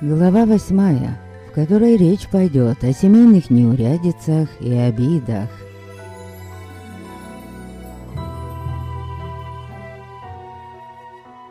Глава восьмая, в которой речь пойдет о семейных неурядицах и обидах.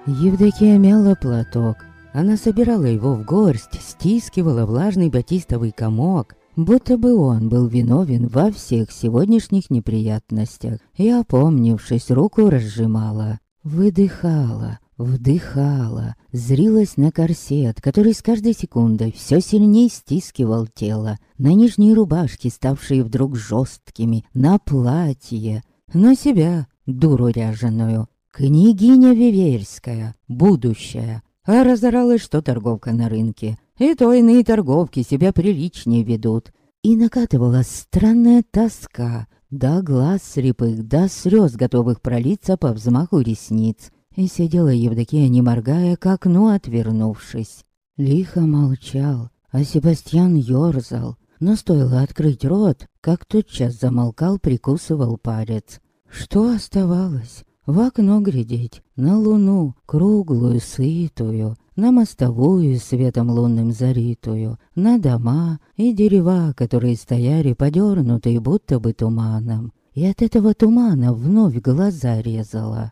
Евдокия мяла платок. Она собирала его в горсть, стискивала влажный батистовый комок, будто бы он был виновен во всех сегодняшних неприятностях, и, опомнившись, руку разжимала. Выдыхала, вдыхала, зрилась на корсет, который с каждой секундой все сильнее стискивал тело, на нижние рубашки, ставшие вдруг жесткими, на платье, на себя, дуру ряженую. Княгиня Виверская, будущая, а разоралась, что торговка на рынке. И то иные торговки себя приличнее ведут. И накатывала странная тоска, до глаз слепых, до слез, готовых пролиться по взмаху ресниц. И сидела Евдокия, не моргая, к окну отвернувшись. Лихо молчал, а Себастьян ёрзал. Но стоило открыть рот, как тотчас замолкал, прикусывал палец. Что оставалось? В окно глядеть, на луну, круглую, сытую, на мостовую светом лунным заритую, на дома и дерева, которые стояли подернутые будто бы туманом. И от этого тумана вновь глаза резала.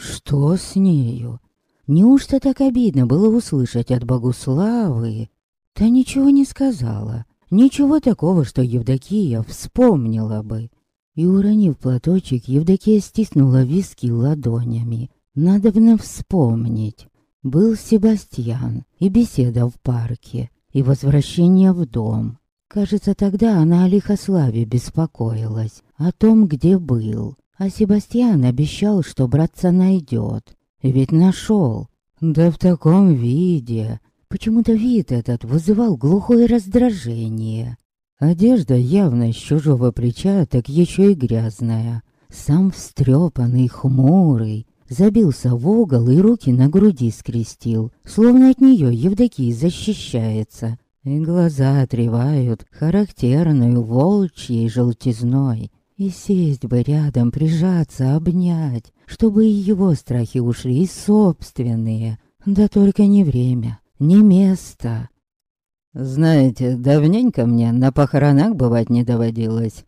Что с нею? Неужто так обидно было услышать от Богуславы? Да ничего не сказала. Ничего такого, что Евдокия вспомнила бы. И, уронив платочек, Евдокия стиснула виски ладонями. Надо бы вспомнить. Был Себастьян и беседа в парке, и возвращение в дом. Кажется, тогда она о Лихославе беспокоилась, о том, где был. А Себастьян обещал, что братца найдет. Ведь нашел. Да в таком виде. Почему-то вид этот вызывал глухое раздражение. Одежда явно с чужого плеча, так еще и грязная. Сам встрепанный, хмурый, забился в угол и руки на груди скрестил, словно от нее Евдокий защищается. И глаза отревают характерную волчьей желтизной. И сесть бы рядом, прижаться, обнять, чтобы и его страхи ушли, и собственные. Да только не время, не место. Знаете, давненько мне на похоронах бывать не доводилось.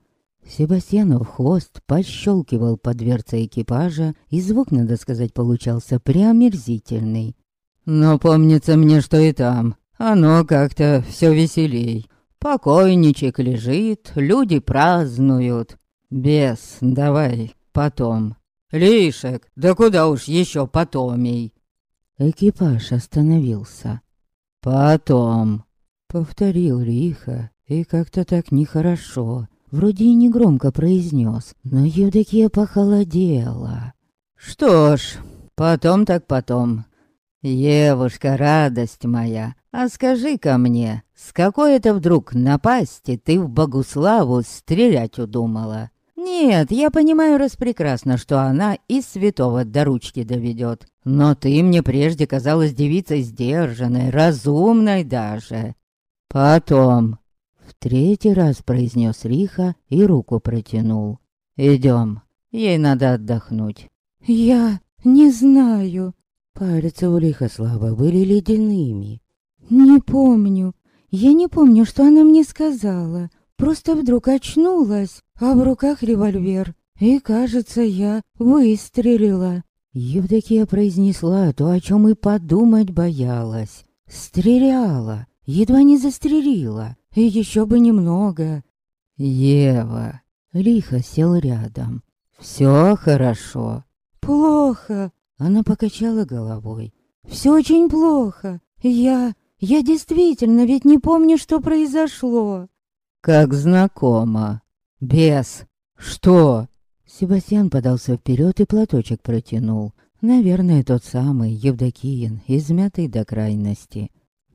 Себастьянов хвост пощелкивал по дверце экипажа, и звук, надо сказать, получался преомерзительный. Но помнится мне, что и там. Оно как-то все веселей. Покойничек лежит, люди празднуют. Бес, давай, потом. Лишек, да куда уж еще потомей. Экипаж остановился. Потом. Повторил лихо, и как-то так нехорошо. Вроде и негромко произнес, но Евдокия похолодела. «Что ж, потом так потом. Евушка, радость моя, а скажи-ка мне, с какой это вдруг напасти ты в Богуславу стрелять удумала?» «Нет, я понимаю распрекрасно, что она и святого до ручки доведет. Но ты мне прежде казалась девицей сдержанной, разумной даже. Потом, в третий раз произнес Риха и руку протянул. Идем, ей надо отдохнуть. Я не знаю. Пальцы у Лихослава были ледяными. Не помню. Я не помню, что она мне сказала. Просто вдруг очнулась, а в руках револьвер. И, кажется, я выстрелила. Евдокия произнесла то, о чем и подумать боялась. Стреляла едва не застрелила, и еще бы немного. Ева, лихо сел рядом. Все хорошо. Плохо. Она покачала головой. Все очень плохо. Я... Я действительно ведь не помню, что произошло. Как знакомо. Бес. Что? Себастьян подался вперед и платочек протянул. Наверное, тот самый Евдокиин, измятый до крайности.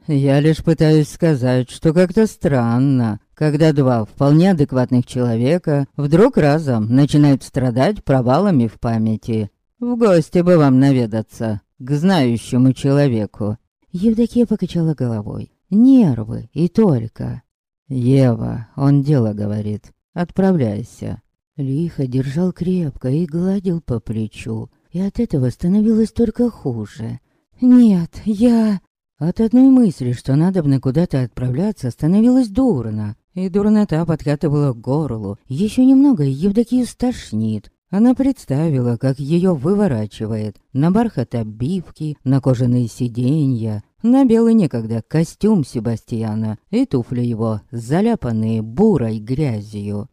Я лишь пытаюсь сказать, что как-то странно, когда два вполне адекватных человека вдруг разом начинают страдать провалами в памяти. В гости бы вам наведаться, к знающему человеку. Евдокия покачала головой. Нервы и только. Ева, он дело говорит. Отправляйся. Лихо держал крепко и гладил по плечу. И от этого становилось только хуже. Нет, я... От одной мысли, что надо бы куда-то отправляться, становилось дурно. И дурнота подкатывала к горлу. Еще немного, и Евдокию стошнит. Она представила, как ее выворачивает на бархат обивки, на кожаные сиденья, на белый некогда костюм Себастьяна и туфли его, заляпанные бурой грязью.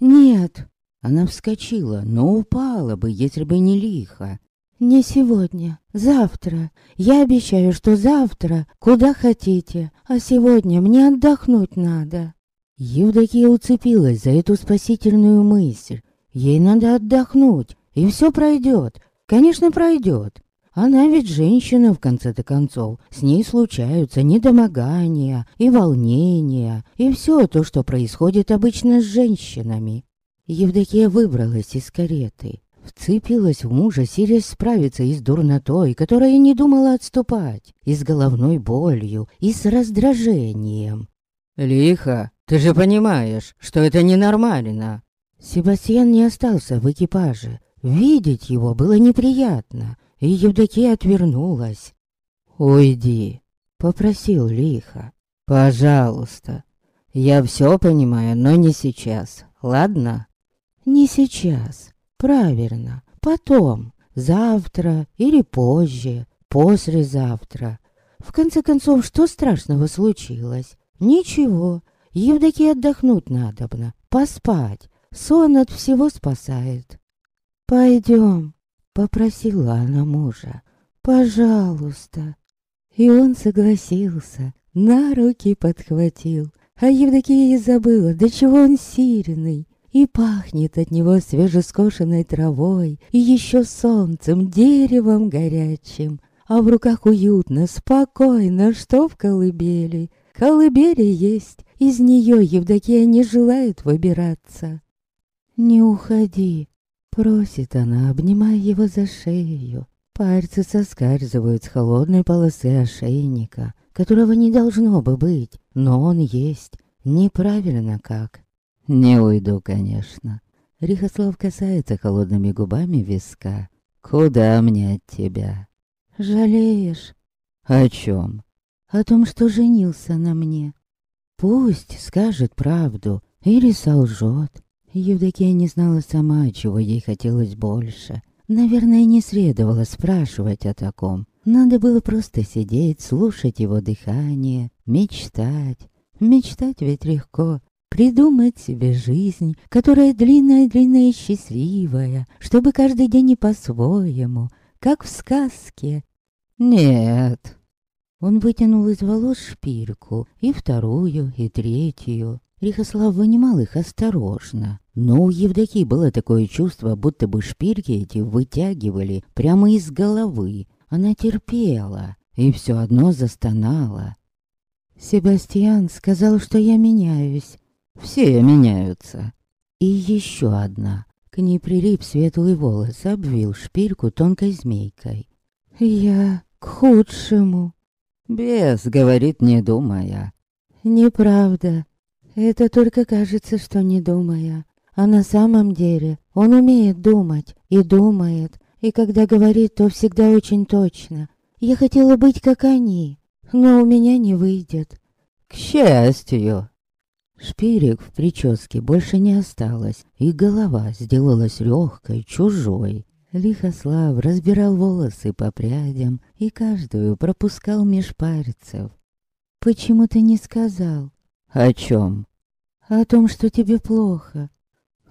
«Нет!» Она вскочила, но упала бы, если бы не лихо. «Не сегодня, завтра. Я обещаю, что завтра, куда хотите, а сегодня мне отдохнуть надо». Евдокия уцепилась за эту спасительную мысль. Ей надо отдохнуть, и все пройдет. Конечно, пройдет. Она ведь женщина, в конце-то концов. С ней случаются недомогания и волнения, и все то, что происходит обычно с женщинами. Евдокия выбралась из кареты, вцепилась в мужа, силясь справиться и с дурнотой, которая не думала отступать, и с головной болью, и с раздражением. «Лихо, ты же понимаешь, что это ненормально!» Себастьян не остался в экипаже. Видеть его было неприятно, и Евдокия отвернулась. «Уйди», — попросил лихо. «Пожалуйста. Я все понимаю, но не сейчас, ладно?» «Не сейчас. Правильно. Потом. Завтра или позже. Послезавтра. В конце концов, что страшного случилось? Ничего. Евдокии отдохнуть надобно, поспать. Сон от всего спасает. «Пойдем», — попросила она мужа. «Пожалуйста». И он согласился, на руки подхватил. А Евдокия и забыла, до чего он сильный. И пахнет от него свежескошенной травой, и еще солнцем, деревом горячим. А в руках уютно, спокойно, что в колыбели. Колыбели есть, из нее Евдокия не желает выбираться. «Не уходи», — просит она, обнимая его за шею. Пальцы соскальзывают с холодной полосы ошейника, которого не должно бы быть, но он есть. Неправильно как. «Не уйду, конечно». Рихослав касается холодными губами виска. «Куда мне от тебя?» «Жалеешь?» «О чем?» «О том, что женился на мне. Пусть скажет правду или солжет. Евдокия не знала сама, чего ей хотелось больше. Наверное, не следовало спрашивать о таком. Надо было просто сидеть, слушать его дыхание, мечтать. Мечтать ведь легко. Придумать себе жизнь, которая длинная-длинная и счастливая, чтобы каждый день и по-своему, как в сказке. Нет. Он вытянул из волос шпильку, и вторую, и третью. Рихослав вынимал их осторожно. Но у Евдокии было такое чувство, будто бы шпильки эти вытягивали прямо из головы. Она терпела и все одно застонала. «Себастьян сказал, что я меняюсь. Все меняются». И еще одна. К ней прилип светлый волос, обвил шпильку тонкой змейкой. «Я к худшему». «Бес», — говорит, не думая. «Неправда. Это только кажется, что не думая. А на самом деле он умеет думать и думает. И когда говорит, то всегда очень точно. Я хотела быть как они, но у меня не выйдет. К счастью. Шпирик в прическе больше не осталось, и голова сделалась легкой, чужой. Лихослав разбирал волосы по прядям и каждую пропускал меж пальцев. «Почему ты не сказал?» «О чем?» «О том, что тебе плохо».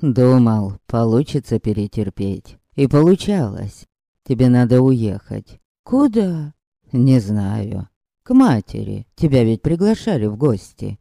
«Думал, получится перетерпеть. И получалось. Тебе надо уехать». «Куда?» «Не знаю. К матери. Тебя ведь приглашали в гости».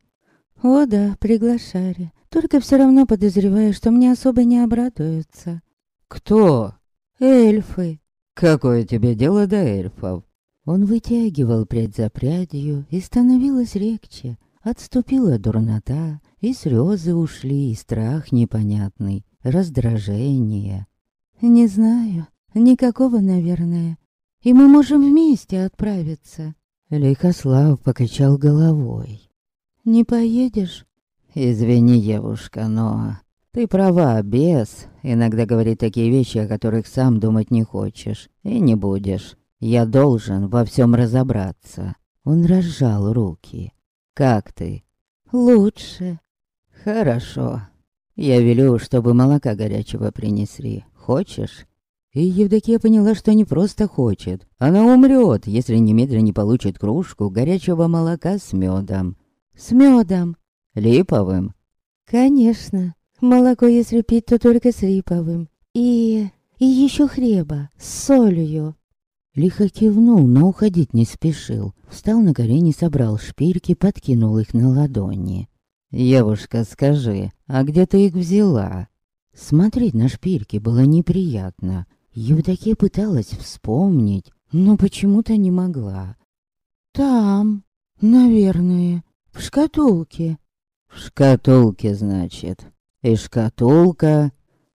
«О да, приглашали. Только все равно подозреваю, что мне особо не обрадуются». «Кто?» «Эльфы». «Какое тебе дело до эльфов?» Он вытягивал прядь за прядью, и становилось легче. Отступила дурнота, и слезы ушли, и страх непонятный, раздражение. Не знаю, никакого, наверное. И мы можем вместе отправиться. Лейкослав покачал головой. Не поедешь? Извини, девушка, но... Ты права, бес иногда говорит такие вещи, о которых сам думать не хочешь. И не будешь. Я должен во всем разобраться. Он разжал руки. «Как ты?» «Лучше». «Хорошо. Я велю, чтобы молока горячего принесли. Хочешь?» И Евдокия поняла, что не просто хочет. Она умрет, если немедленно не получит кружку горячего молока с медом. С медом. Липовым. Конечно. Молоко, если пить, то только с липовым. И... и еще хлеба. С солью. Лихо кивнул, но уходить не спешил. Встал на колени, собрал шпильки, подкинул их на ладони. «Евушка, скажи, а где ты их взяла?» Смотреть на шпильки было неприятно. Евдокия пыталась вспомнить, но почему-то не могла. «Там, наверное, в шкатулке». «В шкатулке, значит. И шкатулка...»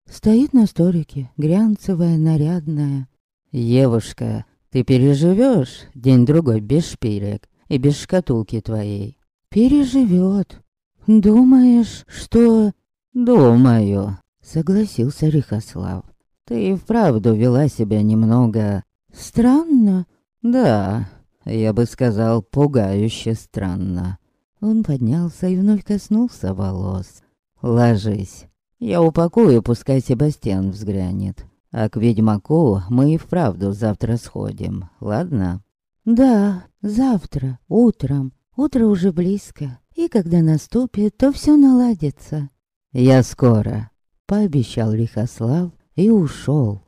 Стоит на столике, глянцевая, нарядная. «Евушка, ты переживешь день-другой без шпилек и без шкатулки твоей?» «Переживет. Думаешь, что...» «Думаю», — согласился Рихослав. Ты и вправду вела себя немного... Странно? Да, я бы сказал, пугающе странно. Он поднялся и вновь коснулся волос. Ложись. Я упакую, пускай Себастьян взглянет. А к ведьмаку мы и вправду завтра сходим, ладно? Да, завтра, утром. Утро уже близко. И когда наступит, то все наладится. Я скоро, пообещал Лихослав и ушел.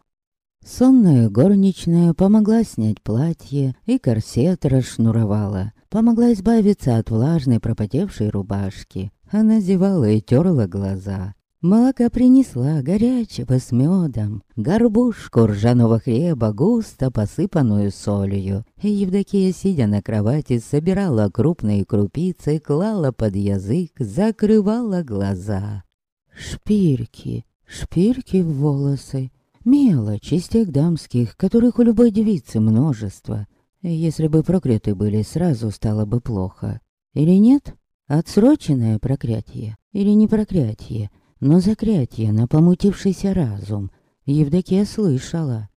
Сонная горничная помогла снять платье и корсет расшнуровала. Помогла избавиться от влажной пропотевшей рубашки. Она зевала и терла глаза. Молока принесла горячего с медом, горбушку ржаного хлеба, густо посыпанную солью. Евдокия, сидя на кровати, собирала крупные крупицы, клала под язык, закрывала глаза. Шпильки, Шпильки в волосы, мелочь из тех дамских, которых у любой девицы множество. Если бы прокляты были, сразу стало бы плохо. Или нет? Отсроченное проклятие? Или не проклятие, но заклятие на помутившийся разум? Евдокия слышала.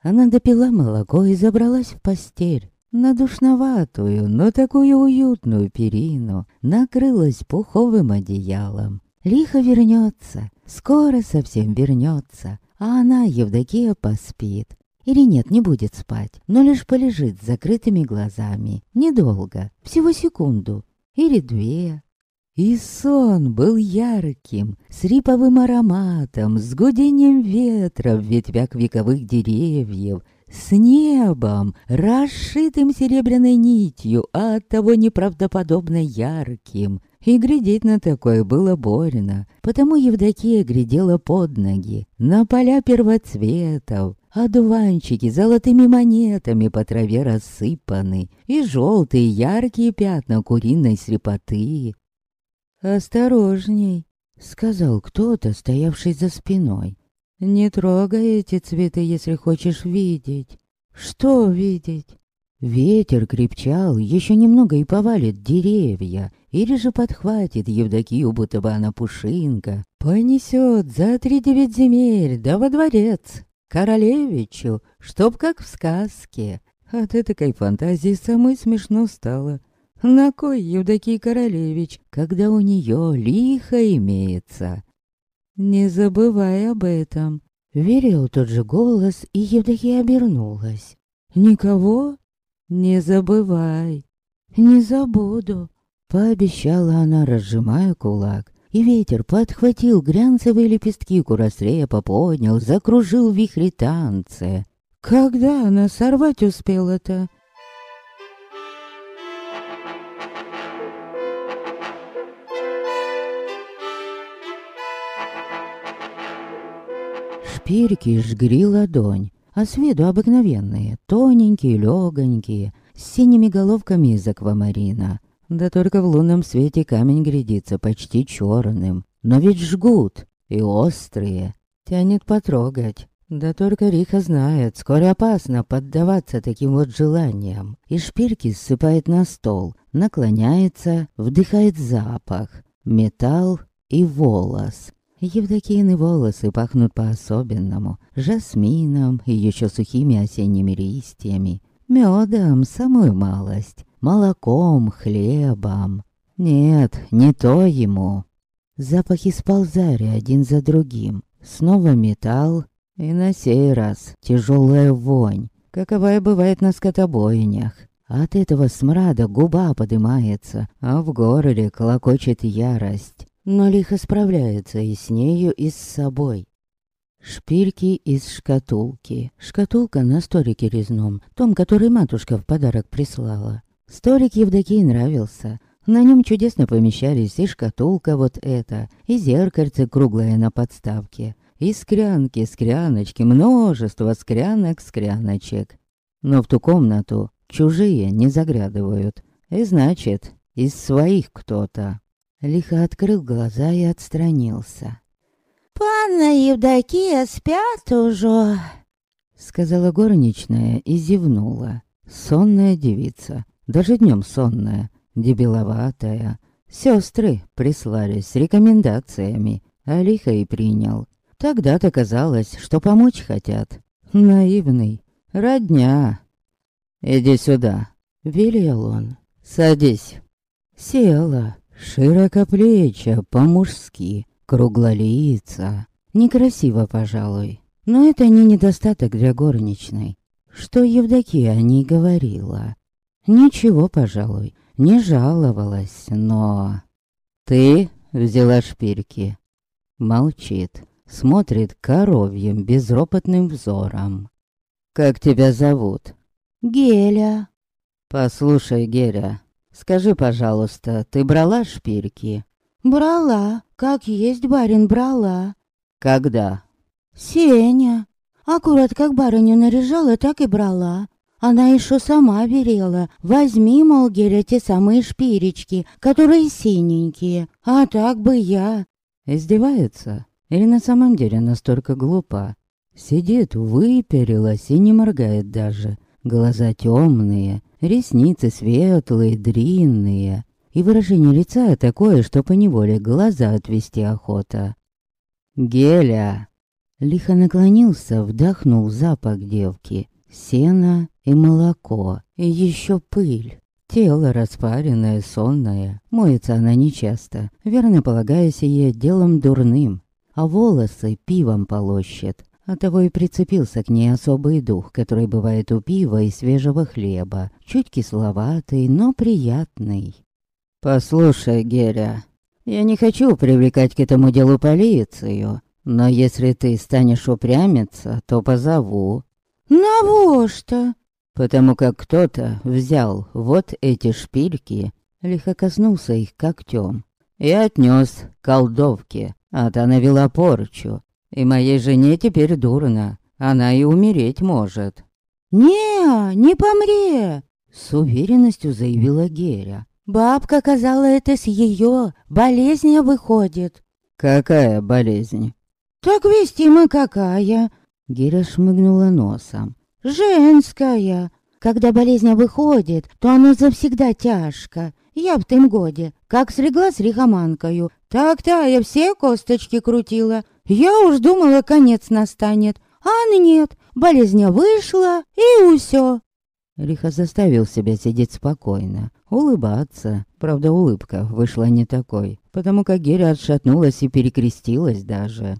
Она допила молоко и забралась в постель. На душноватую, но такую уютную перину накрылась пуховым одеялом. Лихо вернется, скоро совсем вернется, а она, Евдокия, поспит. Или нет, не будет спать, но лишь полежит с закрытыми глазами. Недолго, всего секунду. Или две. И сон был ярким, с риповым ароматом, с гудением ветра в ветвях вековых деревьев, с небом, расшитым серебряной нитью, а оттого неправдоподобно ярким, и глядеть на такое было больно, потому Евдокия глядела под ноги, на поля первоцветов, а дуванчики золотыми монетами по траве рассыпаны, и желтые яркие пятна куриной слепоты. «Осторожней», — сказал кто-то, стоявший за спиной. «Не трогай эти цветы, если хочешь видеть». «Что видеть?» Ветер крепчал, еще немного и повалит деревья, или же подхватит Евдокию, будто бы она пушинка, понесет за три девять земель, да во дворец, королевичу, чтоб как в сказке. От этой фантазии самой смешно стало. На кой Евдокий Королевич, когда у нее лихо имеется? Не забывай об этом. Верил тот же голос, и Евдокия обернулась. Никого? Не забывай. Не забуду. Пообещала она, разжимая кулак. И ветер подхватил глянцевые лепестки курострея, поподнял, закружил в вихре танцы. Когда она сорвать успела-то? Шпильки жгли ладонь, а с виду обыкновенные, тоненькие, легонькие, с синими головками из аквамарина. Да только в лунном свете камень грядится почти черным. Но ведь жгут и острые. Тянет потрогать. Да только Риха знает, скоро опасно поддаваться таким вот желаниям. И шпильки ссыпает на стол, наклоняется, вдыхает запах. Металл и волос. Евдокины волосы пахнут по-особенному. Жасмином и еще сухими осенними листьями. Медом самую малость молоком, хлебом. Нет, не то ему. Запахи сползали один за другим. Снова металл, и на сей раз тяжелая вонь, каковая бывает на скотобойнях. От этого смрада губа подымается, а в горле колокочет ярость. Но лихо справляется и с нею, и с собой. Шпильки из шкатулки. Шкатулка на столике резном, том, который матушка в подарок прислала. Столик Евдокии нравился. На нем чудесно помещались и шкатулка вот эта, и зеркальце круглое на подставке, и скрянки, скряночки, множество скрянок-скряночек. Но в ту комнату чужие не заглядывают. И значит, из своих кто-то. Лихо открыл глаза и отстранился. «Панна Евдокия спят уже», — сказала горничная и зевнула. Сонная девица, даже днем сонная, дебиловатая. Сестры прислали с рекомендациями, а лихо и принял. Тогда-то казалось, что помочь хотят. Наивный. Родня. «Иди сюда», — велел он. «Садись». Села, широкоплечья, по-мужски, круглолица. Некрасиво, пожалуй, но это не недостаток для горничной. Что Евдокия о ней говорила. Ничего, пожалуй, не жаловалась, но... «Ты взяла шпильки?» Молчит, смотрит коровьим безропотным взором. «Как тебя зовут?» «Геля». «Послушай, Геля, скажи, пожалуйста, ты брала шпильки?» «Брала, как есть барин брала». «Когда?» «Сеня. Аккурат как барыню наряжала, так и брала. Она еще сама верила. Возьми, мол, Геля, те самые шпиречки, которые синенькие. А так бы я...» Издевается? Или на самом деле настолько глупа? Сидит, выперилась и не моргает даже. Глаза темные, ресницы светлые, длинные. И выражение лица такое, что поневоле глаза отвести охота. «Геля!» Лихо наклонился, вдохнул запах девки. Сено и молоко, и еще пыль. Тело распаренное, сонное. Моется она нечасто, верно полагая сие делом дурным. А волосы пивом полощет. Оттого и прицепился к ней особый дух, который бывает у пива и свежего хлеба. Чуть кисловатый, но приятный. «Послушай, Геря, я не хочу привлекать к этому делу полицию, но если ты станешь упрямиться, то позову». «На что?» Потому как кто-то взял вот эти шпильки, лихо коснулся их когтем и отнес колдовке, а та навела порчу. И моей жене теперь дурно, она и умереть может. «Не, не помре!» С уверенностью заявила Геря. «Бабка казала это с ее, болезнь выходит». «Какая болезнь?» «Так вестима какая?» Геря шмыгнула носом. «Женская. Когда болезнь выходит, то оно завсегда тяжко. Я в том годе, как слегла с рихоманкою, так-то я все косточки крутила. Я уж думала, конец настанет. А нет, болезнь вышла, и усё. Риха заставил себя сидеть спокойно, улыбаться. Правда, улыбка вышла не такой, потому как Геря отшатнулась и перекрестилась даже.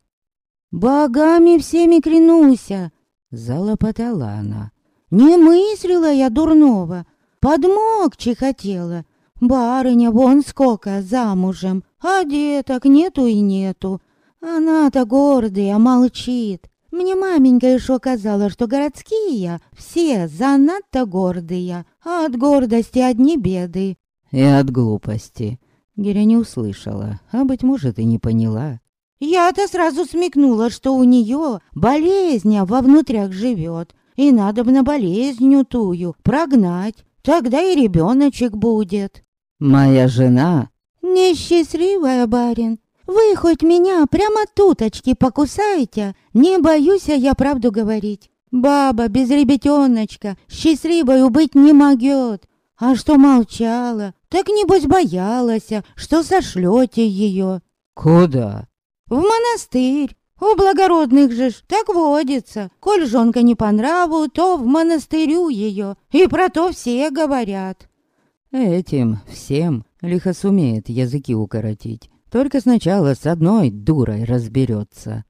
«Богами всеми клянуся!» — залопотала она. «Не мыслила я дурного, подмогчи хотела. Барыня вон сколько замужем, а деток нету и нету. Она-то гордая, молчит. Мне маменька еще казала, что городские все занадто гордые, а от гордости одни беды. И от глупости. Геря не услышала, а, быть может, и не поняла. Я-то сразу смекнула, что у нее болезнь во внутрях живет, и надо бы на болезнь тую прогнать, тогда и ребеночек будет. Моя жена... Несчастливая, барин, вы хоть меня прямо туточки покусаете, не боюсь я правду говорить. Баба без ребятеночка счастливой быть не могет. А что молчала, так небось боялась, что сошлете ее. Куда? В монастырь. У благородных же ж так водится. Коль жонка не по нраву, то в монастырю ее. И про то все говорят. Этим всем лихо сумеет языки укоротить. Только сначала с одной дурой разберется.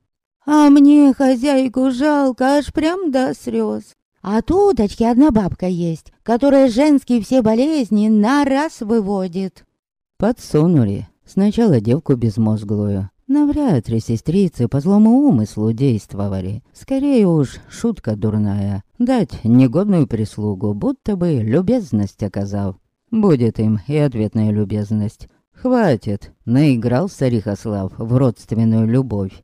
А мне хозяйку жалко аж прям до слез. А туточки одна бабка есть, которая женские все болезни на раз выводит. Подсунули. Сначала девку безмозглую. Навряд ли сестрицы по злому умыслу действовали. Скорее уж, шутка дурная. Дать негодную прислугу, будто бы любезность оказал. Будет им и ответная любезность. Хватит, наигрался Рихослав в родственную любовь.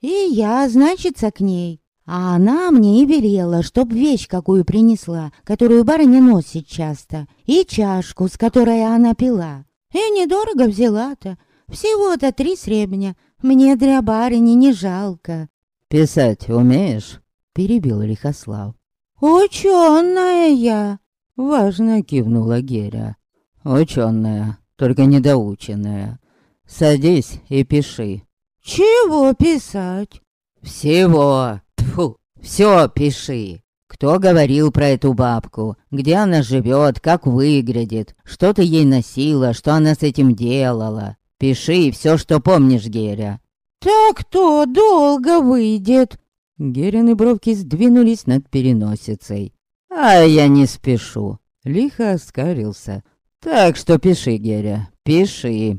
И я, значится, к ней. А она мне и велела, чтоб вещь какую принесла, которую барыня носит часто, и чашку, с которой она пила. И недорого взяла-то, всего-то три сребня. Мне для барыни не жалко. «Писать умеешь?» — перебил Лихослав. «Ученая я!» — важно кивнула Геря. «Ученая, только недоученная. Садись и пиши». «Чего писать?» «Всего! Тьфу! Все пиши!» Кто говорил про эту бабку? Где она живет? Как выглядит? Что ты ей носила? Что она с этим делала? Пиши все, что помнишь, Геря. Так то долго выйдет. Герины бровки сдвинулись над переносицей. А я не спешу. Лихо оскарился. Так что пиши, Геря, пиши.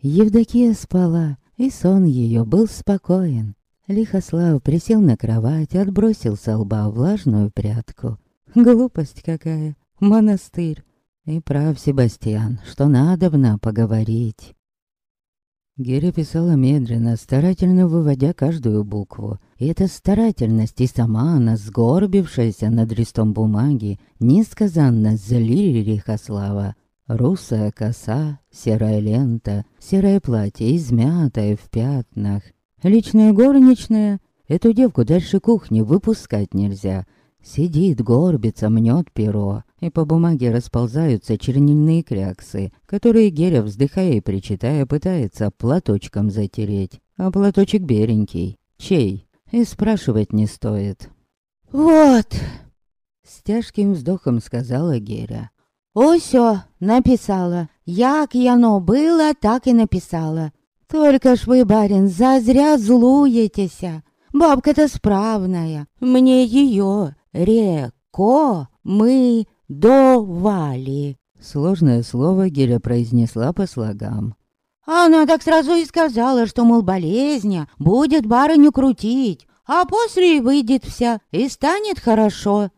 Евдокия спала, и сон ее был спокоен. Лихослав присел на кровать, отбросил со лба влажную прядку. Глупость какая, монастырь. И прав Себастьян, что надобно поговорить. Геря писала медленно, старательно выводя каждую букву. И эта старательность и сама она, сгорбившаяся над листом бумаги, несказанно злили Лихослава. Русая коса, серая лента, серое платье, измятое в пятнах. Личная горничная. Эту девку дальше кухни выпускать нельзя. Сидит, горбится, мнет перо, и по бумаге расползаются чернильные кряксы, которые Геря, вздыхая и причитая, пытается платочком затереть. А платочек беренький. Чей? И спрашивать не стоит. «Вот!» С тяжким вздохом сказала Геря. «Осё, написала. Як яно было, так и написала. Только ж вы, барин, зазря злуетеся. Бабка-то справная. Мне ее реко мы довали. Сложное слово Гиря произнесла по слогам. Она так сразу и сказала, что, мол, болезня будет барыню крутить, а после выйдет вся и станет хорошо.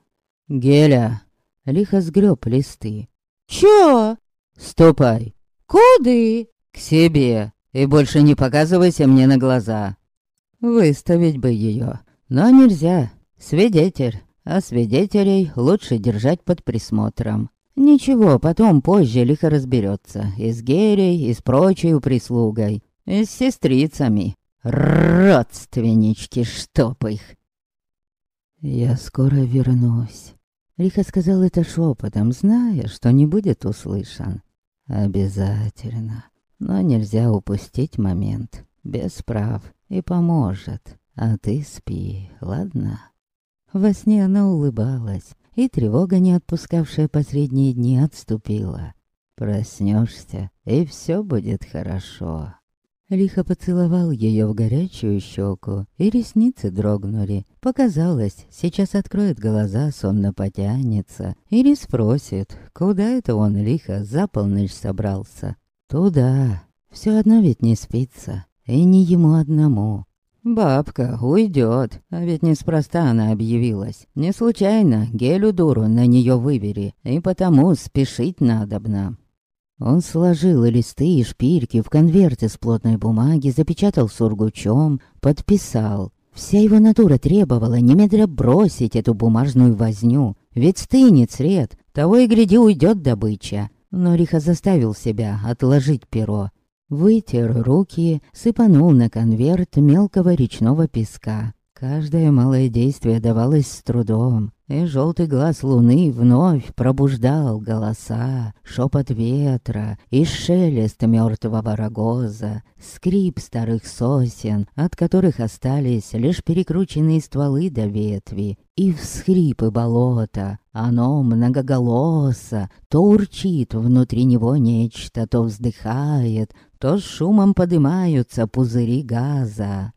Геля, лихо сгреб листы. Чё? Ступай. Куды? К себе и больше не показывайся мне на глаза. Выставить бы ее, но нельзя. Свидетель, а свидетелей лучше держать под присмотром. Ничего, потом позже лихо разберется. И с Герей, и с прочей прислугой, и с сестрицами. Родственнички, чтоб их. «Я скоро вернусь», — лихо сказал это шепотом, зная, что не будет услышан. «Обязательно» но нельзя упустить момент. Без прав и поможет. А ты спи, ладно? Во сне она улыбалась, и тревога, не отпускавшая последние дни, отступила. Проснешься, и все будет хорошо. Лихо поцеловал ее в горячую щеку, и ресницы дрогнули. Показалось, сейчас откроет глаза, сонно потянется, или спросит, куда это он лихо за полночь собрался. Туда. Все одно ведь не спится. И не ему одному. Бабка уйдет, а ведь неспроста она объявилась. Не случайно Гелю дуру на нее вывели, и потому спешить надобно. Он сложил листы и шпильки в конверте с плотной бумаги, запечатал сургучом, подписал. Вся его натура требовала немедля бросить эту бумажную возню, ведь стынет сред, того и гляди уйдет добыча. Но Риха заставил себя отложить перо. Вытер руки, сыпанул на конверт мелкого речного песка. Каждое малое действие давалось с трудом, и желтый глаз луны вновь пробуждал голоса, шепот ветра и шелест мертвого рогоза, скрип старых сосен, от которых остались лишь перекрученные стволы до ветви, и всхрипы болота. Оно многоголосо, то урчит внутри него нечто, то вздыхает, то с шумом поднимаются пузыри газа.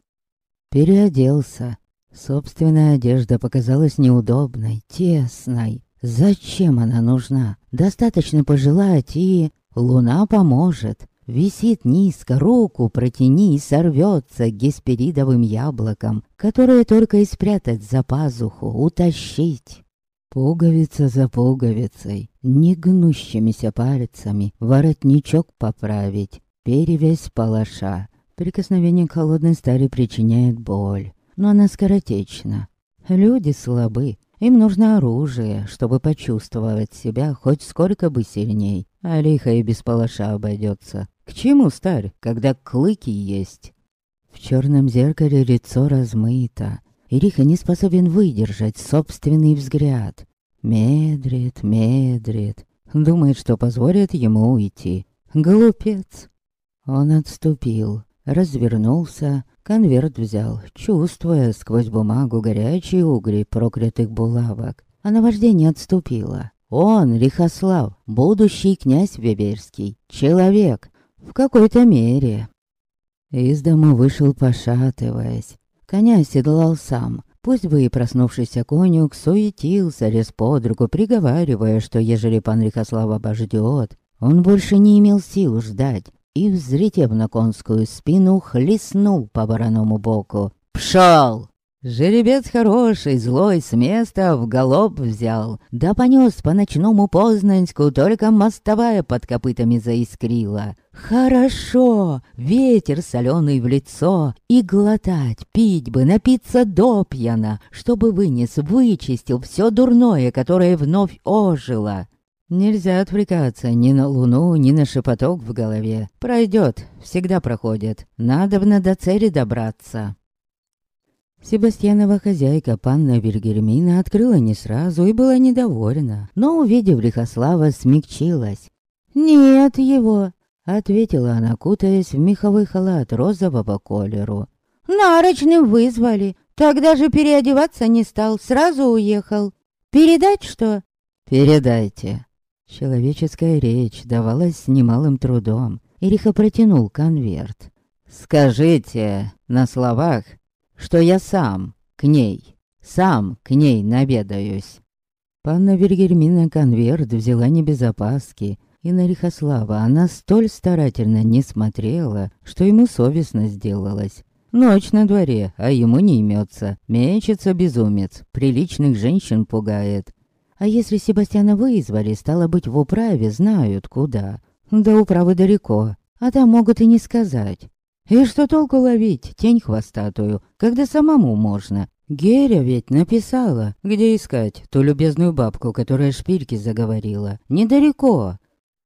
Переоделся. Собственная одежда показалась неудобной, тесной. Зачем она нужна? Достаточно пожелать, и луна поможет. Висит низко, руку протяни и сорвется гесперидовым яблоком, которое только и спрятать за пазуху, утащить. Пуговица за пуговицей, негнущимися пальцами, воротничок поправить, перевязь палаша, Прикосновение к холодной стали причиняет боль, но она скоротечна. Люди слабы, им нужно оружие, чтобы почувствовать себя хоть сколько бы сильней, а лихо и без палаша обойдется. К чему старь, когда клыки есть? В черном зеркале лицо размыто, и Риха не способен выдержать собственный взгляд. Медрит, медрит, думает, что позволит ему уйти. Глупец. Он отступил, развернулся, конверт взял, чувствуя сквозь бумагу горячие угри проклятых булавок. А наваждение отступило. Он, Рихослав, будущий князь Веверский, человек, в какой-то мере. Из дома вышел, пошатываясь. Коня седлал сам. Пусть бы и проснувшийся конюк суетился лез под руку, приговаривая, что ежели пан Рихослав обождет, он больше не имел сил ждать, и, взлетев на конскую спину, хлестнул по вороному боку. «Пшел!» Жеребец хороший, злой, с места в галоп взял, да понес по ночному Познаньску, только мостовая под копытами заискрила. Хорошо, ветер соленый в лицо, и глотать, пить бы, напиться до пьяна, чтобы вынес, вычистил все дурное, которое вновь ожило. Нельзя отвлекаться ни на луну, ни на шепоток в голове. Пройдет, всегда проходит. Бы до цели добраться. Себастьянова хозяйка, панна Вильгельмина, открыла не сразу и была недовольна, но, увидев Лихослава, смягчилась. «Нет его», — ответила она, кутаясь в меховой халат розового колеру. «Нарочным вызвали. Тогда же переодеваться не стал, сразу уехал. Передать что?» «Передайте», Человеческая речь давалась с немалым трудом. Ириха протянул конверт. «Скажите на словах, что я сам к ней, сам к ней наведаюсь». Панна Вильгельмина конверт взяла не без опаски, и на Рихослава она столь старательно не смотрела, что ему совестно сделалось. Ночь на дворе, а ему не имется. Мечется безумец, приличных женщин пугает. А если Себастьяна вызвали, стало быть, в управе знают куда. До управы далеко, а там могут и не сказать. И что толку ловить тень хвостатую, когда самому можно? Геря ведь написала, где искать ту любезную бабку, которая шпильки заговорила. Недалеко.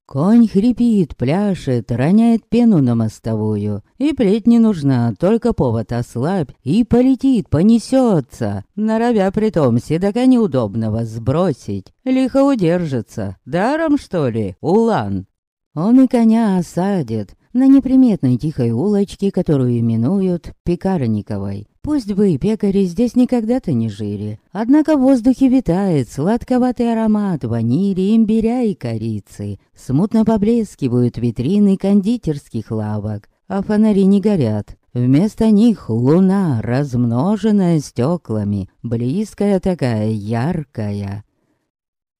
Конь хрипит, пляшет, роняет пену на мостовую. И плеть не нужна, только повод ослабь, и полетит, понесется, норовя притом седока неудобного сбросить. Лихо удержится, даром что ли, улан. Он и коня осадит на неприметной тихой улочке, которую именуют Пекарниковой. Пусть бы и пекари здесь никогда-то не жили, однако в воздухе витает сладковатый аромат ванили, имбиря и корицы. Смутно поблескивают витрины кондитерских лавок, а фонари не горят. Вместо них луна, размноженная стеклами, близкая такая, яркая.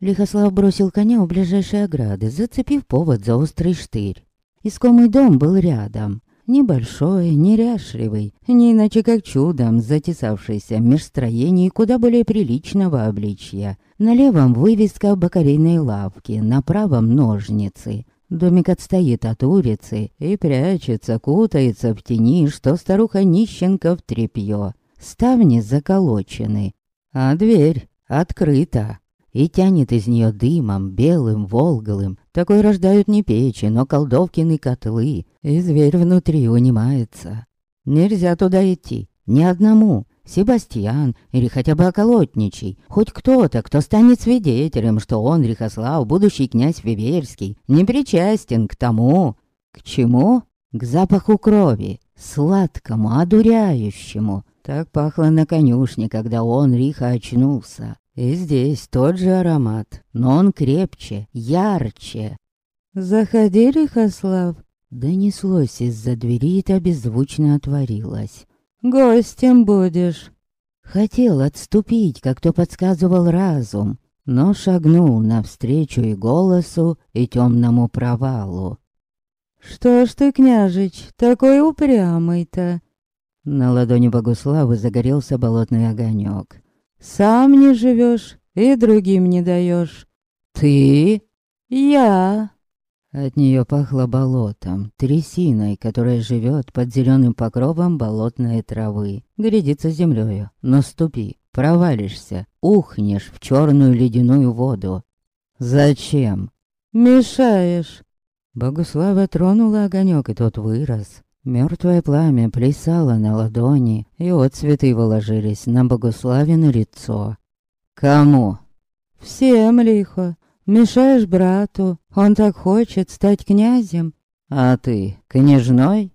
Лихослав бросил коня у ближайшей ограды, зацепив повод за острый штырь. Искомый дом был рядом. Небольшой, неряшливый, не иначе как чудом затесавшийся меж строений куда более приличного обличья. На левом вывеска бакарейной лавки, на правом ножницы. Домик отстоит от улицы и прячется, кутается в тени, что старуха нищенка в тряпье. Ставни заколочены, а дверь открыта и тянет из нее дымом, белым, волгалым. Такой рождают не печи, но колдовкины котлы, и зверь внутри унимается. Нельзя туда идти, ни одному. Себастьян или хотя бы околотничий, хоть кто-то, кто станет свидетелем, что он, Рихослав, будущий князь Виверский, не причастен к тому, к чему? К запаху крови, сладкому, одуряющему. Так пахло на конюшне, когда он, Риха, очнулся. И здесь тот же аромат, но он крепче, ярче. «Заходи, Рихослав!» Донеслось из-за двери, и та беззвучно отворилась. «Гостем будешь!» Хотел отступить, как то подсказывал разум, но шагнул навстречу и голосу, и темному провалу. «Что ж ты, княжич, такой упрямый-то?» На ладони Богуславы загорелся болотный огонек. «Сам не живешь и другим не даешь». «Ты?» «Я». От нее пахло болотом, трясиной, которая живет под зеленым покровом болотной травы. Грядится землею, но ступи, провалишься, ухнешь в черную ледяную воду. Зачем? Мешаешь. Богуслава тронула огонек, и тот вырос. Мертвое пламя плясало на ладони, и отцветы его ложились на Богуславино лицо. Кому? Всем лихо. Мешаешь брату, он так хочет стать князем. А ты княжной?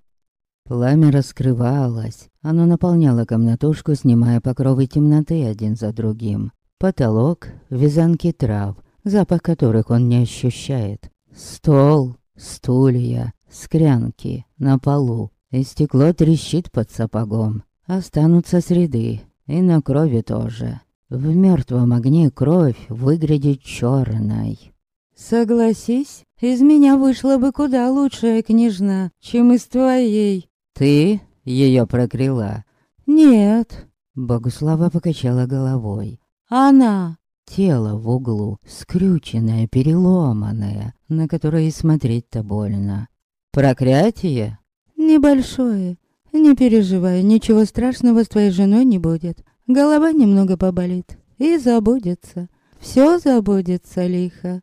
Пламя раскрывалось. Оно наполняло комнатушку, снимая покровы темноты один за другим. Потолок, вязанки трав, запах которых он не ощущает. Стол, стулья, скрянки на полу. И стекло трещит под сапогом. Останутся среды, и на крови тоже. В мертвом огне кровь выглядит черной. Согласись, из меня вышла бы куда лучшая княжна, чем из твоей. Ты ее прокляла? Нет. Богуслава покачала головой. Она. Тело в углу, скрюченное, переломанное, на которое и смотреть-то больно. Проклятие? Небольшое. Не переживай, ничего страшного с твоей женой не будет. Голова немного поболит и забудется. Все забудется лихо.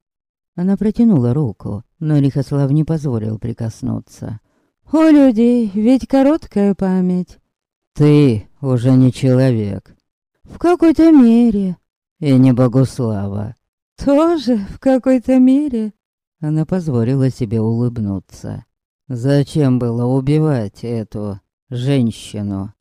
Она протянула руку, но Лихослав не позволил прикоснуться. У людей ведь короткая память. Ты уже не человек. В какой-то мере. И не Богуслава. Тоже в какой-то мере. Она позволила себе улыбнуться. Зачем было убивать эту женщину?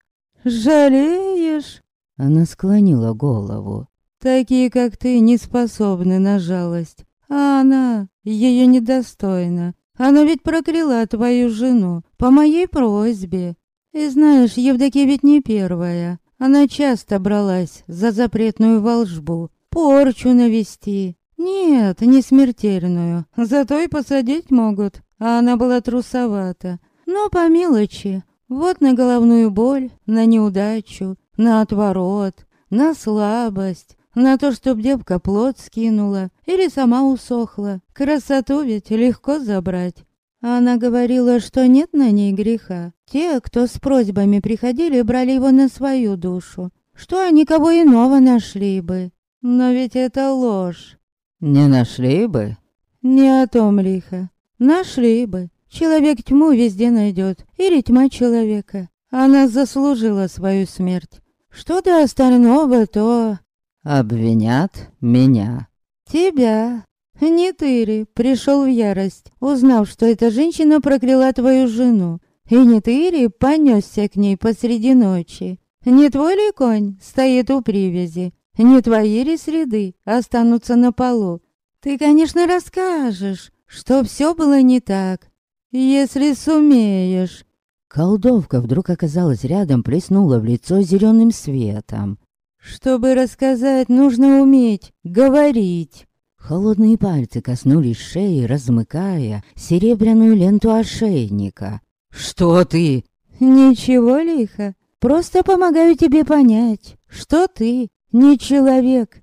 Жалеешь? Она склонила голову. Такие, как ты, не способны на жалость. А она ее недостойна. Она ведь прокляла твою жену по моей просьбе. И знаешь, Евдокия ведь не первая. Она часто бралась за запретную волжбу. Порчу навести. Нет, не смертельную. Зато и посадить могут. А она была трусовата. Но по мелочи. Вот на головную боль, на неудачу, на отворот, на слабость, на то, чтоб девка плод скинула или сама усохла. Красоту ведь легко забрать. Она говорила, что нет на ней греха. Те, кто с просьбами приходили, брали его на свою душу. Что они кого иного нашли бы. Но ведь это ложь. Не нашли бы? Не о том лихо. Нашли бы. Человек тьму везде найдет. Или тьма человека. Она заслужила свою смерть. Что до остального, то... Обвинят меня. Тебя. Не ты ли пришел в ярость, узнав, что эта женщина прокляла твою жену? И не ты ли понесся к ней посреди ночи? Не твой ли конь стоит у привязи? Не твои ли среды останутся на полу? Ты, конечно, расскажешь, что все было не так, если сумеешь. Колдовка вдруг оказалась рядом, плеснула в лицо зеленым светом. «Чтобы рассказать, нужно уметь говорить». Холодные пальцы коснулись шеи, размыкая серебряную ленту ошейника. «Что ты?» «Ничего, лихо. Просто помогаю тебе понять, что ты не человек».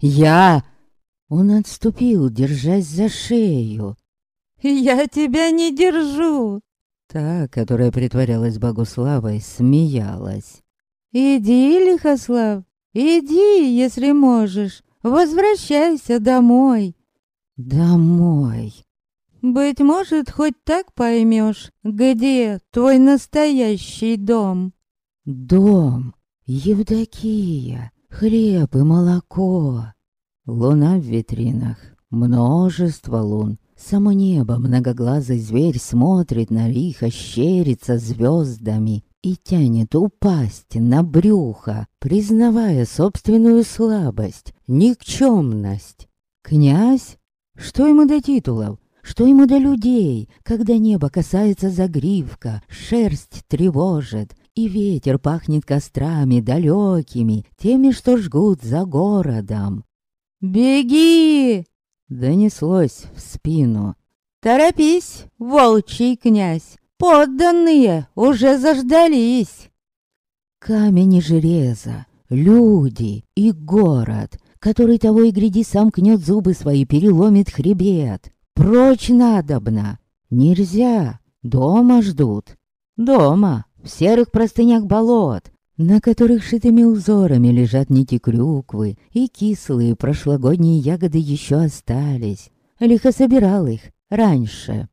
«Я...» Он отступил, держась за шею. «Я тебя не держу!» Та, которая притворялась Богуславой, смеялась. «Иди, Лихослав, иди, если можешь. Возвращайся домой». «Домой». «Быть может, хоть так поймешь, где твой настоящий дом». «Дом». Евдокия, хлеб и молоко. Луна в витринах, множество лун. Само небо, многоглазый зверь смотрит на лихо, щерится звездами и тянет упасть на брюхо, признавая собственную слабость, никчемность. Князь? Что ему до титулов? Что ему до людей, когда небо касается загривка, шерсть тревожит, и ветер пахнет кострами далекими, теми, что жгут за городом? «Беги!» — донеслось в спину. «Торопись, волчий князь! Подданные уже заждались!» Камень и железо, люди и город, который того и гряди сомкнет зубы свои, переломит хребет. Прочь надобно. Нельзя. Дома ждут. Дома, в серых простынях болот, на которых шитыми узорами лежат нити крюквы, и кислые прошлогодние ягоды еще остались. Лихо собирал их раньше.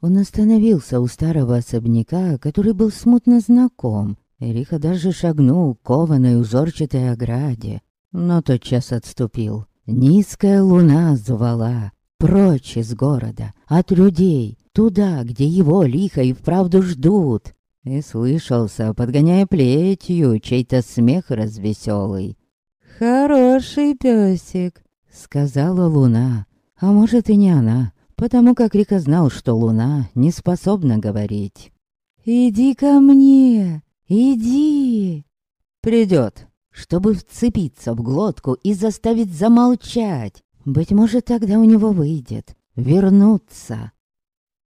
Он остановился у старого особняка, который был смутно знаком. Эриха даже шагнул к кованой узорчатой ограде, но тотчас отступил. Низкая луна звала, Прочь из города, от людей, туда, где его лихо и вправду ждут. И слышался, подгоняя плетью, чей-то смех развеселый. «Хороший песик», — сказала луна. А может и не она, потому как Рика знал, что луна не способна говорить. «Иди ко мне, иди!» Придет, чтобы вцепиться в глотку и заставить замолчать. Быть может, тогда у него выйдет вернуться.